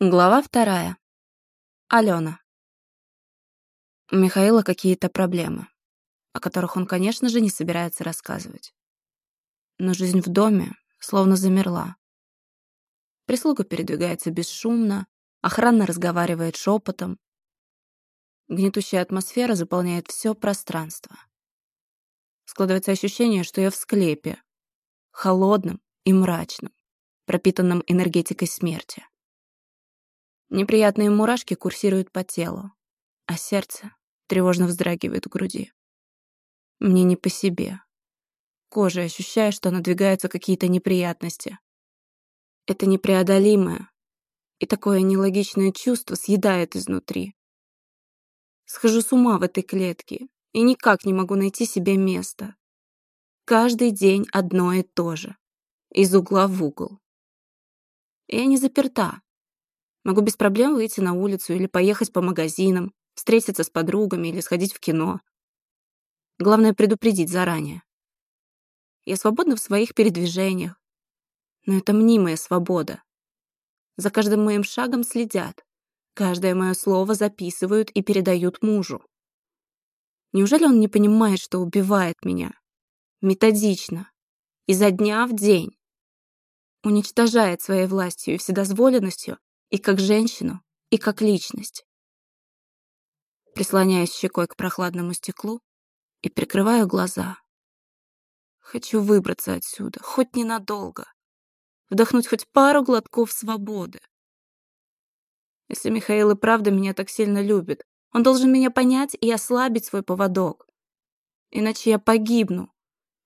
Глава вторая. Алена. У Михаила какие-то проблемы, о которых он, конечно же, не собирается рассказывать. Но жизнь в доме словно замерла. Прислуга передвигается бесшумно, охрана разговаривает шепотом. Гнетущая атмосфера заполняет все пространство. Складывается ощущение, что я в склепе, холодном и мрачном, пропитанном энергетикой смерти. Неприятные мурашки курсируют по телу, а сердце тревожно вздрагивает в груди. Мне не по себе. Кожа ощущаю, что надвигаются какие-то неприятности. Это непреодолимое и такое нелогичное чувство съедает изнутри. Схожу с ума в этой клетке и никак не могу найти себе места. Каждый день одно и то же. Из угла в угол. Я не заперта. Могу без проблем выйти на улицу или поехать по магазинам, встретиться с подругами или сходить в кино. Главное предупредить заранее. Я свободна в своих передвижениях, но это мнимая свобода. За каждым моим шагом следят, каждое мое слово записывают и передают мужу. Неужели он не понимает, что убивает меня? Методично, изо дня в день. Уничтожает своей властью и вседозволенностью и как женщину, и как личность. Прислоняюсь щекой к прохладному стеклу и прикрываю глаза. Хочу выбраться отсюда, хоть ненадолго. Вдохнуть хоть пару глотков свободы. Если Михаил и правда меня так сильно любит, он должен меня понять и ослабить свой поводок. Иначе я погибну,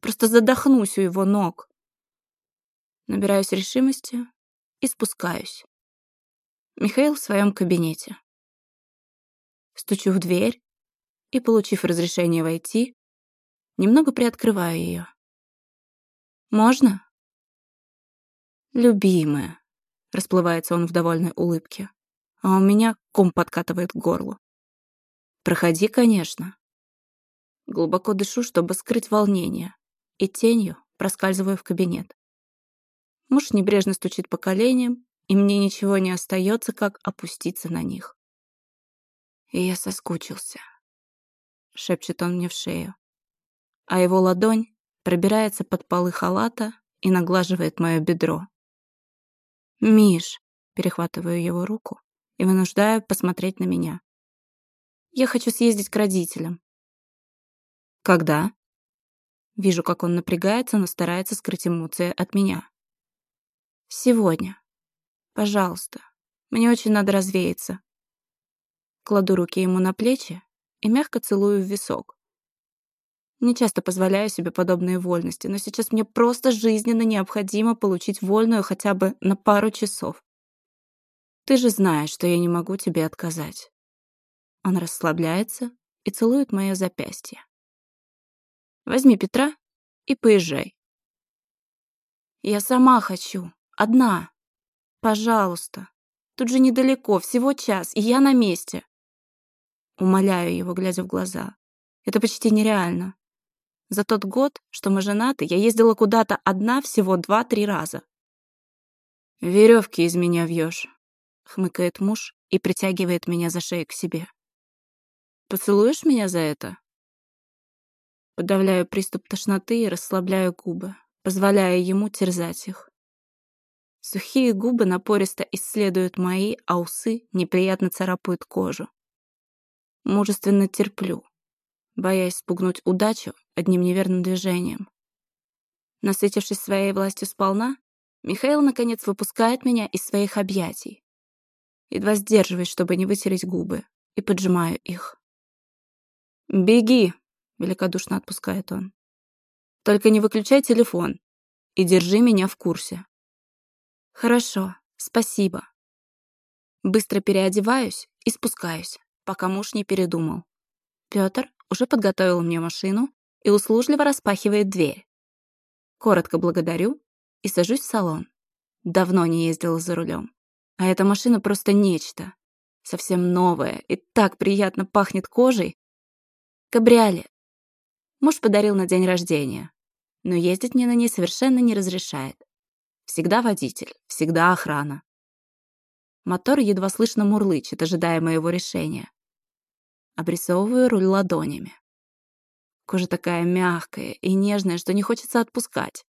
просто задохнусь у его ног. Набираюсь решимости и спускаюсь. Михаил в своем кабинете. Стучу в дверь и, получив разрешение войти, немного приоткрываю ее. «Можно?» «Любимая», — расплывается он в довольной улыбке, а у меня ком подкатывает к горлу. «Проходи, конечно». Глубоко дышу, чтобы скрыть волнение, и тенью проскальзываю в кабинет. Муж небрежно стучит по коленям и мне ничего не остается, как опуститься на них. И я соскучился. Шепчет он мне в шею. А его ладонь пробирается под полы халата и наглаживает мое бедро. «Миш!» — перехватываю его руку и вынуждаю посмотреть на меня. «Я хочу съездить к родителям». «Когда?» Вижу, как он напрягается, но старается скрыть эмоции от меня. «Сегодня», Пожалуйста, мне очень надо развеяться. Кладу руки ему на плечи и мягко целую в висок. Не часто позволяю себе подобные вольности, но сейчас мне просто жизненно необходимо получить вольную хотя бы на пару часов. Ты же знаешь, что я не могу тебе отказать. Он расслабляется и целует мое запястье. Возьми Петра и поезжай. Я сама хочу, одна. Пожалуйста. Тут же недалеко, всего час, и я на месте. Умоляю его, глядя в глаза. Это почти нереально. За тот год, что мы женаты, я ездила куда-то одна всего два-три раза. «Веревки из меня вьешь», — хмыкает муж и притягивает меня за шею к себе. «Поцелуешь меня за это?» Подавляю приступ тошноты и расслабляю губы, позволяя ему терзать их. Сухие губы напористо исследуют мои, а усы неприятно царапают кожу. Мужественно терплю, боясь спугнуть удачу одним неверным движением. Насытившись своей властью сполна, Михаил, наконец, выпускает меня из своих объятий. Едва сдерживаюсь, чтобы не вытереть губы, и поджимаю их. «Беги!» — великодушно отпускает он. «Только не выключай телефон и держи меня в курсе». Хорошо, спасибо. Быстро переодеваюсь и спускаюсь, пока муж не передумал. Пётр уже подготовил мне машину и услужливо распахивает дверь. Коротко благодарю и сажусь в салон. Давно не ездила за рулем. А эта машина просто нечто. Совсем новая и так приятно пахнет кожей. Кабриолет. Муж подарил на день рождения, но ездить мне на ней совершенно не разрешает. Всегда водитель, всегда охрана. Мотор едва слышно мурлычет, ожидая моего решения. Обрисовываю руль ладонями. Кожа такая мягкая и нежная, что не хочется отпускать.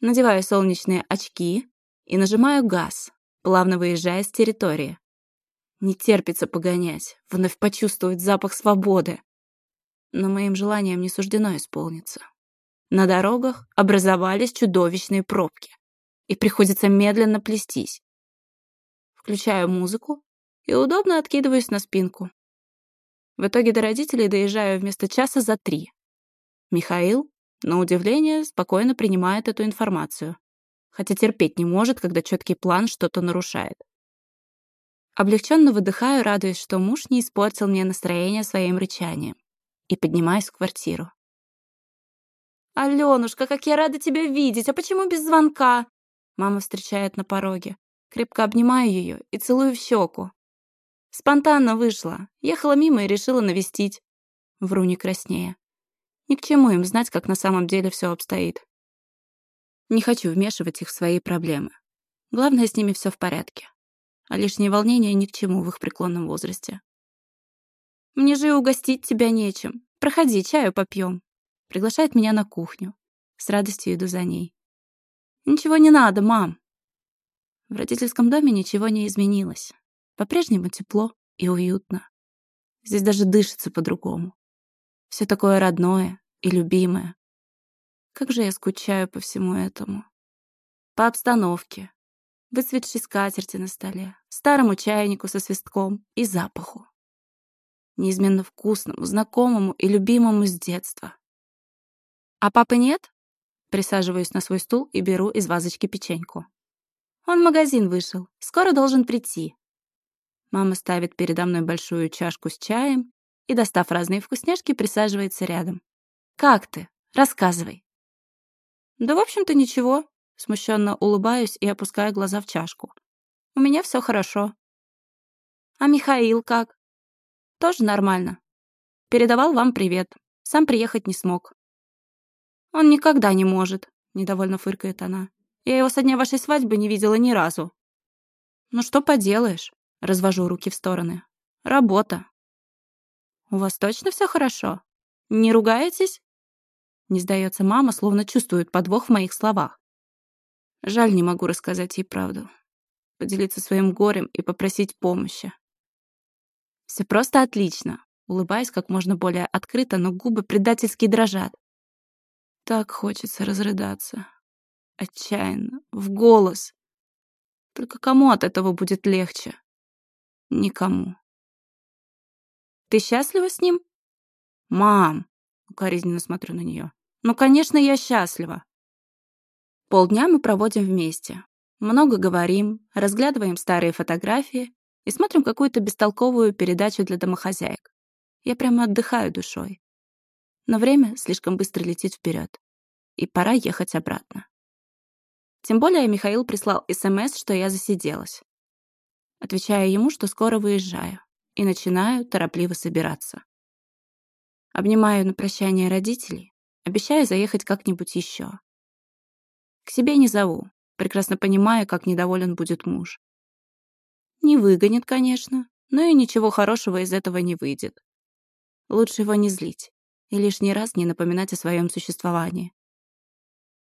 Надеваю солнечные очки и нажимаю газ, плавно выезжая с территории. Не терпится погонять, вновь почувствовать запах свободы. Но моим желаниям не суждено исполниться. На дорогах образовались чудовищные пробки, и приходится медленно плестись. Включаю музыку и удобно откидываюсь на спинку. В итоге до родителей доезжаю вместо часа за три. Михаил, на удивление, спокойно принимает эту информацию, хотя терпеть не может, когда четкий план что-то нарушает. Облегченно выдыхаю, радуясь, что муж не испортил мне настроение своим рычанием, и поднимаюсь в квартиру. «Алёнушка, как я рада тебя видеть! А почему без звонка?» Мама встречает на пороге. Крепко обнимаю ее и целую в щеку. Спонтанно вышла. Ехала мимо и решила навестить. Вру не краснее. Ни к чему им знать, как на самом деле все обстоит. Не хочу вмешивать их в свои проблемы. Главное, с ними все в порядке. А лишние волнения ни к чему в их преклонном возрасте. «Мне же и угостить тебя нечем. Проходи, чаю попьем. Приглашает меня на кухню. С радостью иду за ней. «Ничего не надо, мам!» В родительском доме ничего не изменилось. По-прежнему тепло и уютно. Здесь даже дышится по-другому. Все такое родное и любимое. Как же я скучаю по всему этому. По обстановке, выцветшей скатерти на столе, старому чайнику со свистком и запаху. Неизменно вкусному, знакомому и любимому с детства. «А папы нет?» Присаживаюсь на свой стул и беру из вазочки печеньку. «Он в магазин вышел. Скоро должен прийти». Мама ставит передо мной большую чашку с чаем и, достав разные вкусняшки, присаживается рядом. «Как ты? Рассказывай». «Да, в общем-то, ничего». Смущенно улыбаюсь и опускаю глаза в чашку. «У меня все хорошо». «А Михаил как?» «Тоже нормально. Передавал вам привет. Сам приехать не смог. «Он никогда не может», — недовольно фыркает она. «Я его со дня вашей свадьбы не видела ни разу». «Ну что поделаешь?» — развожу руки в стороны. «Работа». «У вас точно все хорошо? Не ругаетесь?» Не сдается мама, словно чувствует подвох в моих словах. Жаль, не могу рассказать ей правду. Поделиться своим горем и попросить помощи. Все просто отлично. Улыбаюсь как можно более открыто, но губы предательски дрожат. Так хочется разрыдаться. Отчаянно, в голос. Только кому от этого будет легче? Никому. Ты счастлива с ним? Мам, укоризненно смотрю на нее. Ну, конечно, я счастлива. Полдня мы проводим вместе. Много говорим, разглядываем старые фотографии и смотрим какую-то бестолковую передачу для домохозяек. Я прямо отдыхаю душой но время слишком быстро летит вперед, и пора ехать обратно. Тем более Михаил прислал СМС, что я засиделась. Отвечаю ему, что скоро выезжаю, и начинаю торопливо собираться. Обнимаю на прощание родителей, обещаю заехать как-нибудь еще. К себе не зову, прекрасно понимая, как недоволен будет муж. Не выгонит, конечно, но и ничего хорошего из этого не выйдет. Лучше его не злить и лишний раз не напоминать о своем существовании.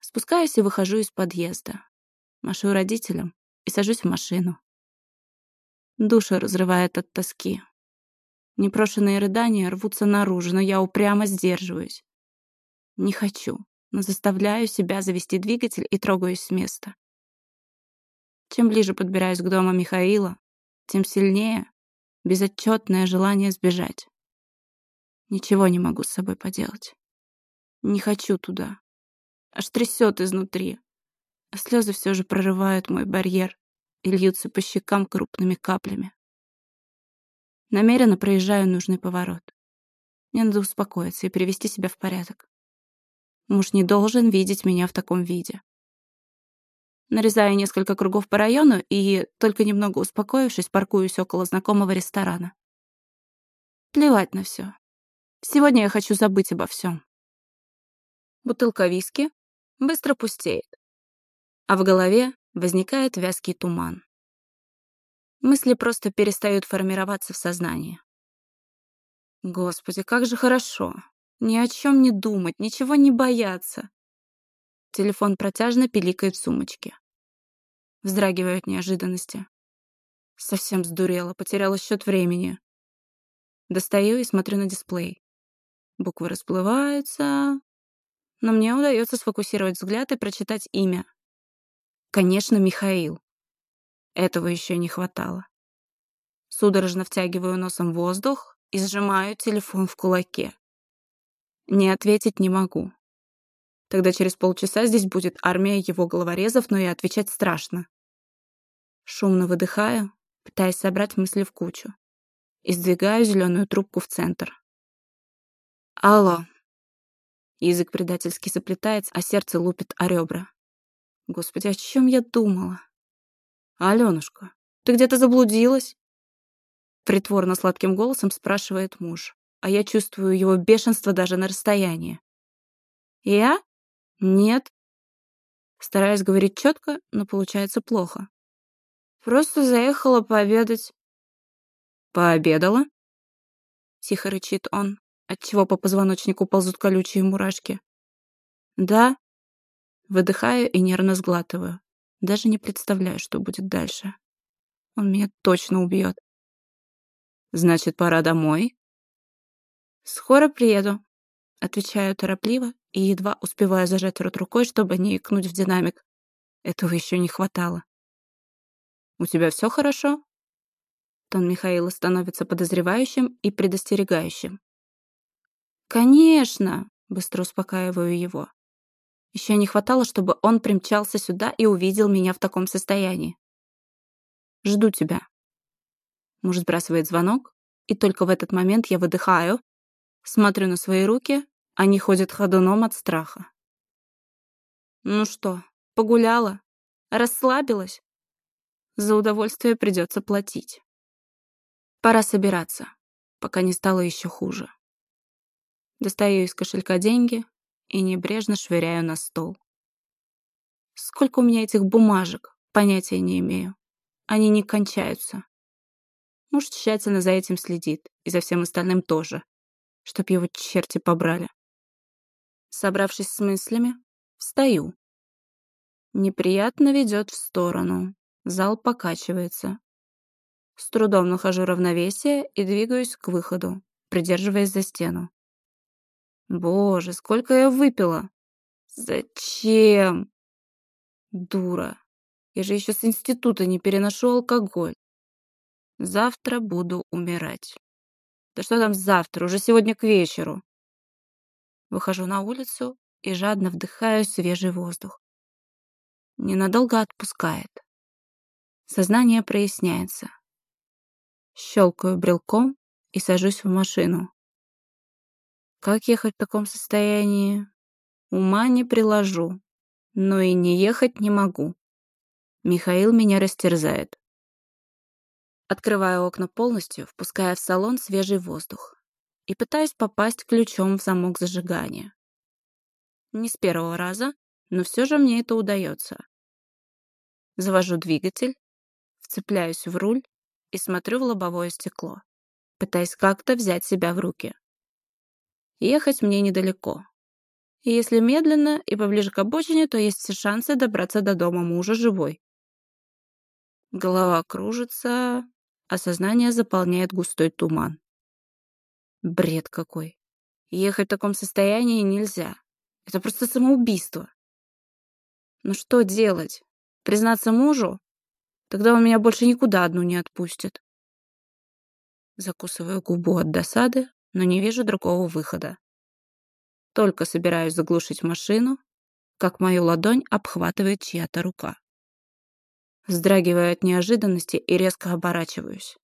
Спускаюсь и выхожу из подъезда. Машу родителям и сажусь в машину. Душа разрывает от тоски. Непрошенные рыдания рвутся наружу, но я упрямо сдерживаюсь. Не хочу, но заставляю себя завести двигатель и трогаюсь с места. Чем ближе подбираюсь к дому Михаила, тем сильнее безотчетное желание сбежать. Ничего не могу с собой поделать. Не хочу туда. Аж трясет изнутри. А слезы все же прорывают мой барьер и льются по щекам крупными каплями. Намеренно проезжаю нужный поворот. Мне надо успокоиться и привести себя в порядок. Муж не должен видеть меня в таком виде. Нарезаю несколько кругов по району и, только немного успокоившись, паркуюсь около знакомого ресторана. Плевать на все. Сегодня я хочу забыть обо всем. Бутылка виски быстро пустеет, а в голове возникает вязкий туман. Мысли просто перестают формироваться в сознании. Господи, как же хорошо. Ни о чем не думать, ничего не бояться. Телефон протяжно пиликает в сумочке. Вздрагиваю неожиданности. Совсем сдурела, потеряла счет времени. Достаю и смотрю на дисплей. Буквы расплываются, но мне удается сфокусировать взгляд и прочитать имя. Конечно, Михаил. Этого еще не хватало. Судорожно втягиваю носом воздух и сжимаю телефон в кулаке. Не ответить не могу. Тогда через полчаса здесь будет армия его головорезов, но и отвечать страшно. Шумно выдыхаю, пытаясь собрать мысли в кучу, и сдвигаю зеленую трубку в центр. Алло. Язык предательски заплетается, а сердце лупит о ребра. Господи, о чем я думала? Аленушка, ты где-то заблудилась? Притворно сладким голосом спрашивает муж, а я чувствую его бешенство даже на расстоянии. Я? Нет. Стараюсь говорить четко, но получается плохо. Просто заехала пообедать. Пообедала? Тихо рычит он, отчего по позвоночнику ползут колючие мурашки. Да. Выдыхаю и нервно сглатываю. Даже не представляю, что будет дальше. Он меня точно убьет. Значит, пора домой? Скоро приеду. Отвечаю торопливо и едва успеваю зажать рот рукой, чтобы не икнуть в динамик. Этого еще не хватало. «У тебя все хорошо?» Тон Михаила становится подозревающим и предостерегающим. «Конечно!» — быстро успокаиваю его. Еще не хватало, чтобы он примчался сюда и увидел меня в таком состоянии. «Жду тебя». Муж сбрасывает звонок, и только в этот момент я выдыхаю, смотрю на свои руки, они ходят ходуном от страха. «Ну что, погуляла? Расслабилась?» За удовольствие придется платить. Пора собираться, пока не стало еще хуже. Достаю из кошелька деньги и небрежно швыряю на стол. Сколько у меня этих бумажек, понятия не имею. Они не кончаются. Муж тщательно за этим следит, и за всем остальным тоже, чтоб его черти побрали. Собравшись с мыслями, встаю. Неприятно ведет в сторону. Зал покачивается. С трудом нахожу равновесие и двигаюсь к выходу, придерживаясь за стену. Боже, сколько я выпила! Зачем? Дура. Я же еще с института не переношу алкоголь. Завтра буду умирать. Да что там завтра, уже сегодня к вечеру. Выхожу на улицу и жадно вдыхаю свежий воздух. Ненадолго отпускает. Сознание проясняется. Щелкаю брелком и сажусь в машину. Как ехать в таком состоянии? Ума не приложу, но и не ехать не могу. Михаил меня растерзает. Открываю окна полностью, впуская в салон свежий воздух. И пытаюсь попасть ключом в замок зажигания. Не с первого раза, но все же мне это удается. Завожу двигатель, Вцепляюсь в руль и смотрю в лобовое стекло, пытаясь как-то взять себя в руки. Ехать мне недалеко. И если медленно и поближе к обочине, то есть все шансы добраться до дома мужа живой. Голова кружится, а сознание заполняет густой туман. Бред какой. Ехать в таком состоянии нельзя. Это просто самоубийство. Ну что делать? Признаться мужу? Тогда он меня больше никуда одну не отпустит. Закусываю губу от досады, но не вижу другого выхода. Только собираюсь заглушить машину, как мою ладонь обхватывает чья-то рука. Вздрагиваю от неожиданности и резко оборачиваюсь.